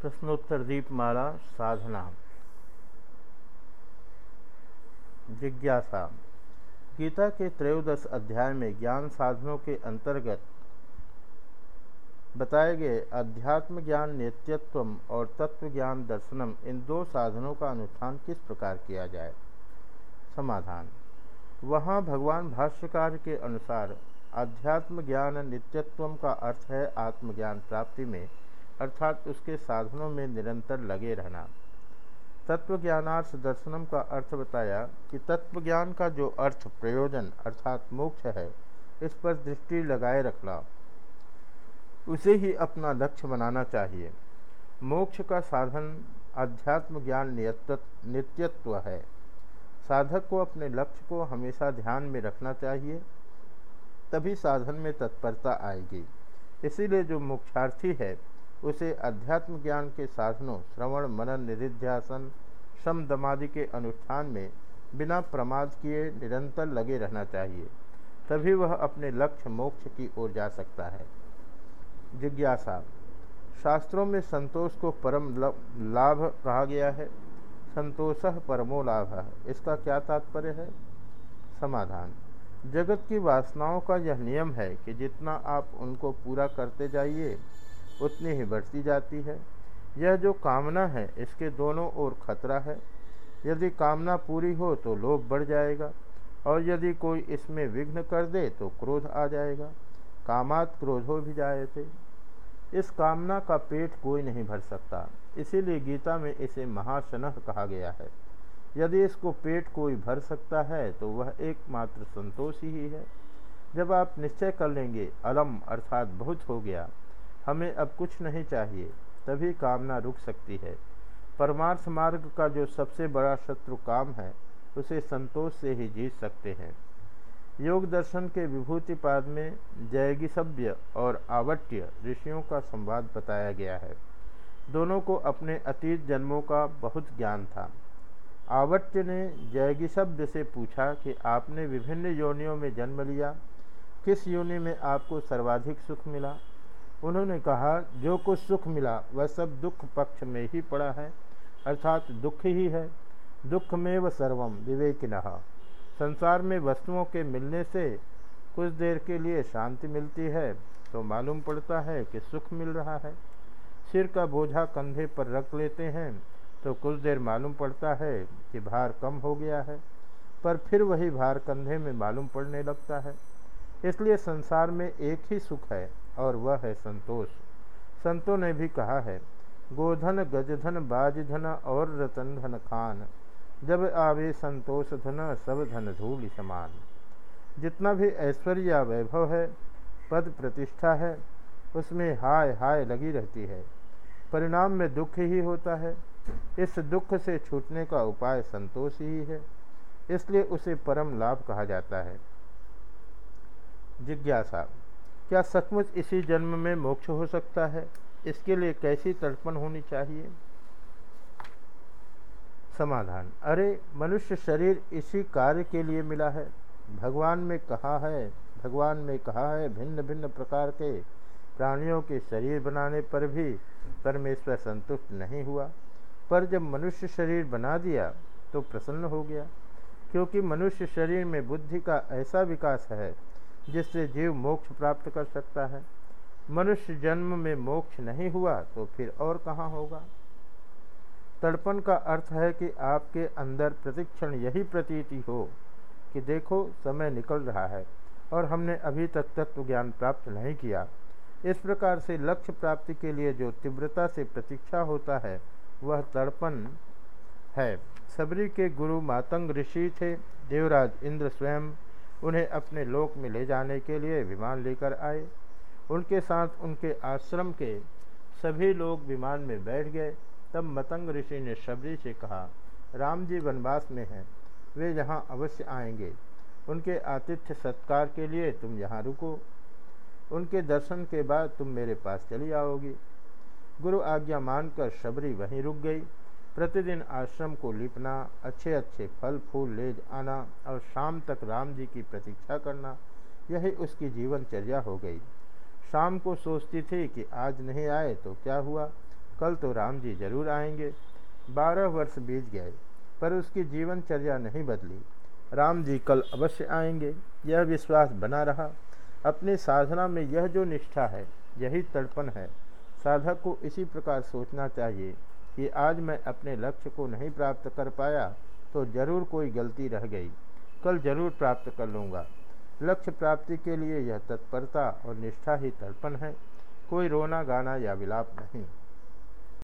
प्रश्नोत्तर दीपमाला साधना जिज्ञासा। गीता के त्रयोदश अध्याय में ज्ञान साधनों के अंतर्गत बताए गए अध्यात्म ज्ञान नित्यत्व और तत्व ज्ञान दर्शनम, इन दो साधनों का अनुष्ठान किस प्रकार किया जाए? समाधान। वहाँ भगवान भाष्यकार के अनुसार अध्यात्म ज्ञान नित्यत्व का अर्थ है आत्मज्ञान प्राप्ति में अर्थात उसके साधनों में निरंतर लगे रहना। तत्व ज्ञानार्थ दर्शनम का अर्थ बताया कि तत्व ज्ञान का जो अर्थ प्रयोजन अर्थात मोक्ष है, इस पर दृष्टि लगाए रखना। उसे ही अपना लक्ष्य बनाना चाहिए। मोक्ष का साधन अध्यात्म ज्ञान नित्यत्व है। साधक को अपने लक्ष्य को हमेशा ध्यान में रखना चाहिए, तभी साधन में तत्परता आएगी। इसीलिए जो मोक्षार्थी है उसे अध्यात्म ज्ञान के साधनों, श्रवण, मनन, निधिध्यासन शम दमादि के अनुष्ठान में बिना प्रमाद किए निरंतर लगे रहना चाहिए। तभी वह अपने लक्ष्य मोक्ष की ओर जा सकता है। जिज्ञासा, शास्त्रों में संतोष को परम लाभ कहा गया है। संतोष परमो लाभ है। इसका क्या तात्पर्य है? समाधान, जगत की वासनाओं का यह नियम है कि जितना आप उनको पूरा करते जाइए उतनी ही बढ़ती जाती है। यह जो कामना है, इसके दोनों ओर खतरा है। यदि कामना पूरी हो तो लोभ बढ़ जाएगा, और यदि कोई इसमें विघ्न कर दे तो क्रोध आ जाएगा। कामात क्रोधो भी जाए थे। इस कामना का पेट कोई नहीं भर सकता। इसीलिए गीता में इसे महाशनह कहा गया है। यदि इसको पेट कोई भर सकता है तो वह एकमात्र संतोष ही है। जब आप निश्चय कर लेंगे, अलम अर्थात बहुत हो गया हमें अब कुछ नहीं चाहिए, तभी कामना रुक सकती है। परमार्थ मार्ग का जो सबसे बड़ा शत्रु काम है, उसे संतोष से ही जीत सकते हैं। योग दर्शन के विभूति पाद में जयगिसभ्य और आवट्य ऋषियों का संवाद बताया गया है। दोनों को अपने अतीत जन्मों का बहुत ज्ञान था। आवट्य ने जयगिसभ्य से पूछा कि आपने विभिन्न योनियों में जन्म लिया, किस योनि में आपको सर्वाधिक सुख मिला? उन्होंने कहा, जो कुछ सुख मिला, वह सब दुख पक्ष में ही पड़ा है, अर्थात दुख ही है। दुख में व सर्वम विवेकिन। संसार में वस्तुओं के मिलने से कुछ देर के लिए शांति मिलती है तो मालूम पड़ता है कि सुख मिल रहा है। सिर का बोझा कंधे पर रख लेते हैं तो कुछ देर मालूम पड़ता है कि भार कम हो गया है, पर फिर वही भार कंधे में मालूम पड़ने लगता है। इसलिए संसार में एक ही सुख है और वह है संतोष। संतों ने भी कहा है, गोधन, गजधन, बाजधन और रतन धन खान, जब आवे संतोष धन, सब धन धूल समान। जितना भी ऐश्वर्य या वैभव है, पद प्रतिष्ठा है, उसमें हाय हाय लगी रहती है। परिणाम में दुख ही होता है, इस दुख से छूटने का उपाय संतोष ही है, इसलिए उसे परम लाभ कहा जाता है। जिज्ञासा क्या सचमुच इसी जन्म में मोक्ष हो सकता है? इसके लिए कैसी तड़पण होनी चाहिए? समाधान। अरे, मनुष्य शरीर इसी कार्य के लिए मिला है। भगवान में कहा है, भगवान में कहा है भिन्न भिन्न प्रकार के प्राणियों के शरीर बनाने पर भी परमेश्वर संतुष्ट नहीं हुआ। पर जब मनुष्य शरीर बना दिया तो प्रसन्न हो गया। क्योंकि मनुष्य शरीर में बुद्धि का ऐसा विकास है जिससे जीव मोक्ष प्राप्त कर सकता है। मनुष्य जन्म में मोक्ष नहीं हुआ तो फिर और कहाँ होगा? तड़पन का अर्थ है कि आपके अंदर प्रतिक्षण यही प्रतीति हो कि देखो, समय निकल रहा है और हमने अभी तक तत्व ज्ञान प्राप्त नहीं किया। इस प्रकार से लक्ष्य प्राप्ति के लिए जो तीव्रता से प्रतीक्षा होता है, वह तड़पन है। सबरी के गुरु मातंग ऋषि थे। देवराज इंद्र स्वयं उन्हें अपने लोक में ले जाने के लिए विमान लेकर आए। उनके साथ उनके आश्रम के सभी लोग विमान में बैठ गए। तब मतंग ऋषि ने शबरी से कहा, राम जी वनवास में हैं। वे यहाँ अवश्य आएँगे। उनके आतिथ्य सत्कार के लिए तुम यहाँ रुको। उनके दर्शन के बाद तुम मेरे पास चली आओगी। गुरु आज्ञा मानकर शबरी वहीं रुक गई। प्रतिदिन आश्रम को लिपना, अच्छे अच्छे फल, फूल ले आना और शाम तक राम जी की प्रतीक्षा करना, यही उसकी जीवनचर्या हो गई। शाम को सोचती थी कि आज नहीं आए तो क्या हुआ? कल तो राम जी ज़रूर आएँगे। बारह वर्ष बीत गए, पर उसकी जीवनचर्या नहीं बदली। राम जी कल अवश्य आएँगे, यह विश्वास बना रहा। अपनी साधना में यह जो निष्ठा है, यही तड़पन है। साधक को इसी प्रकार सोचना चाहिए। कि आज मैं अपने लक्ष्य को नहीं प्राप्त कर पाया तो ज़रूर कोई गलती रह गई। कल ज़रूर प्राप्त कर लूँगा। लक्ष्य प्राप्ति के लिए यह तत्परता और निष्ठा ही तर्पण है। कोई रोना गाना या विलाप नहीं।